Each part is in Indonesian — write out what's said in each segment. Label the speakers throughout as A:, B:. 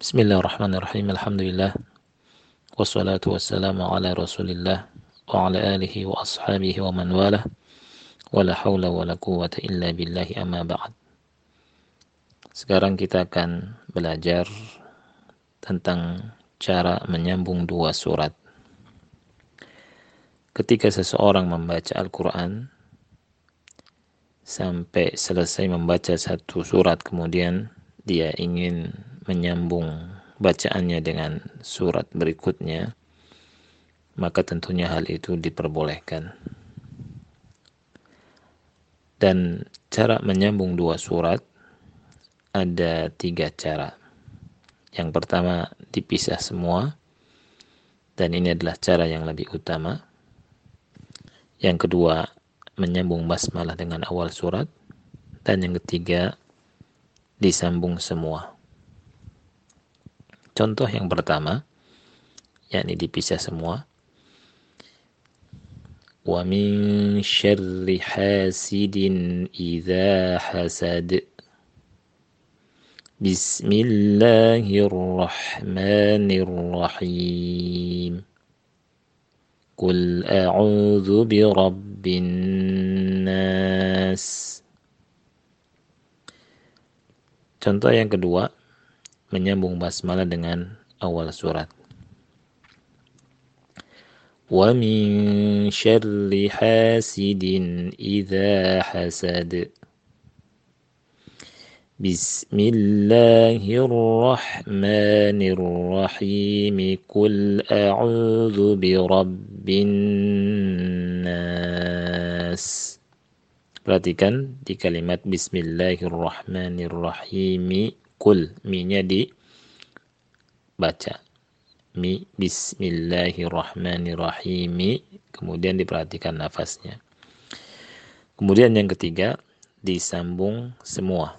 A: Bismillahirrahmanirrahim. Alhamdulillah. Wassalatu wassalamu ala Rasulillah wa ala alihi wa ashabihi wa man walah. Wala hawla wala quwwata illa billahi amma ba'd. Sekarang kita akan belajar tentang cara menyambung dua surat. Ketika seseorang membaca Al-Quran sampai selesai membaca satu surat kemudian dia ingin menyambung bacaannya dengan surat berikutnya, maka tentunya hal itu diperbolehkan. Dan cara menyambung dua surat ada tiga cara. Yang pertama dipisah semua, dan ini adalah cara yang lebih utama. Yang kedua menyambung basmalah dengan awal surat, dan yang ketiga disambung semua. Contoh yang pertama, yakni dipisah semua. Wa min syarri hasidin idza hasad. Bismillahirrahmanirrahim. Qul a'udzu birabbin nas. Contoh yang kedua, menyambung basmalah dengan awal surat. Wa min syarri hasidin idza hasad. Bismillahirrahmanirrahim. Qul a'udzu birabbin nas. Perhatikan di kalimat Bismillahirrahmanirrahim kul mi-nya baca mi bismillahirrahmanirrahim kemudian diperhatikan nafasnya. Kemudian yang ketiga disambung semua.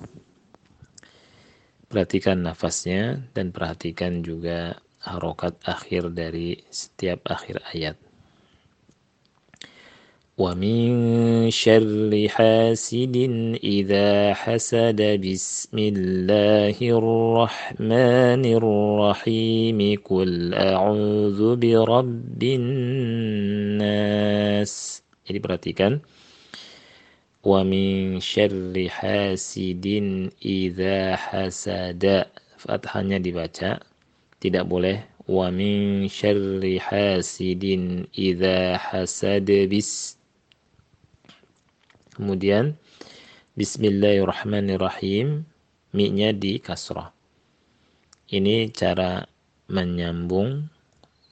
A: Perhatikan nafasnya dan perhatikan juga harokat akhir dari setiap akhir ayat ومن شر حاسد إذا حسد بسم الله الرحمن الرحيم قل أعوذ برب الناس jadi perhatikan wa min syarri hasidin idza hasada fathahnya dibaca tidak boleh wa min syarri hasidin idza hasada bis Kemudian Bismillahirrahmanirrahim Mi-nya di kasrah. Ini cara menyambung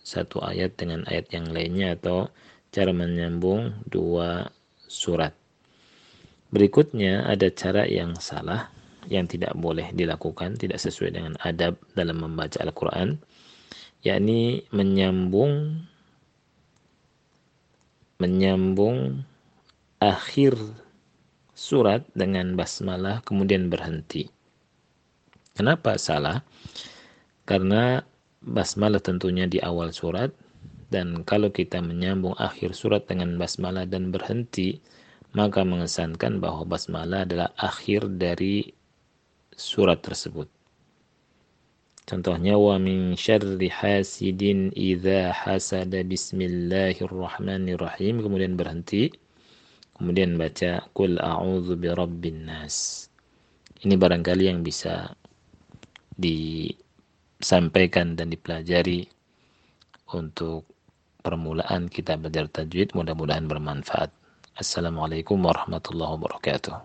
A: satu ayat dengan ayat yang lainnya atau cara menyambung dua surat. Berikutnya ada cara yang salah yang tidak boleh dilakukan, tidak sesuai dengan adab dalam membaca Al-Quran, yakni menyambung menyambung akhir surat dengan basmalah kemudian berhenti. Kenapa salah? Karena basmalah tentunya di awal surat dan kalau kita menyambung akhir surat dengan basmalah dan berhenti maka mengesankan bahwa basmalah adalah akhir dari surat tersebut. Contohnya wa min syarri hasidin idza hasada bismillahirrahmanirrahim kemudian berhenti kemudian baca kul a'udzu birabbin nas. Ini barangkali yang bisa disampaikan dan dipelajari untuk permulaan kita belajar tajwid mudah-mudahan bermanfaat. Assalamualaikum warahmatullahi wabarakatuh